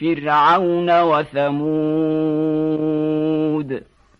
فرعون وثمود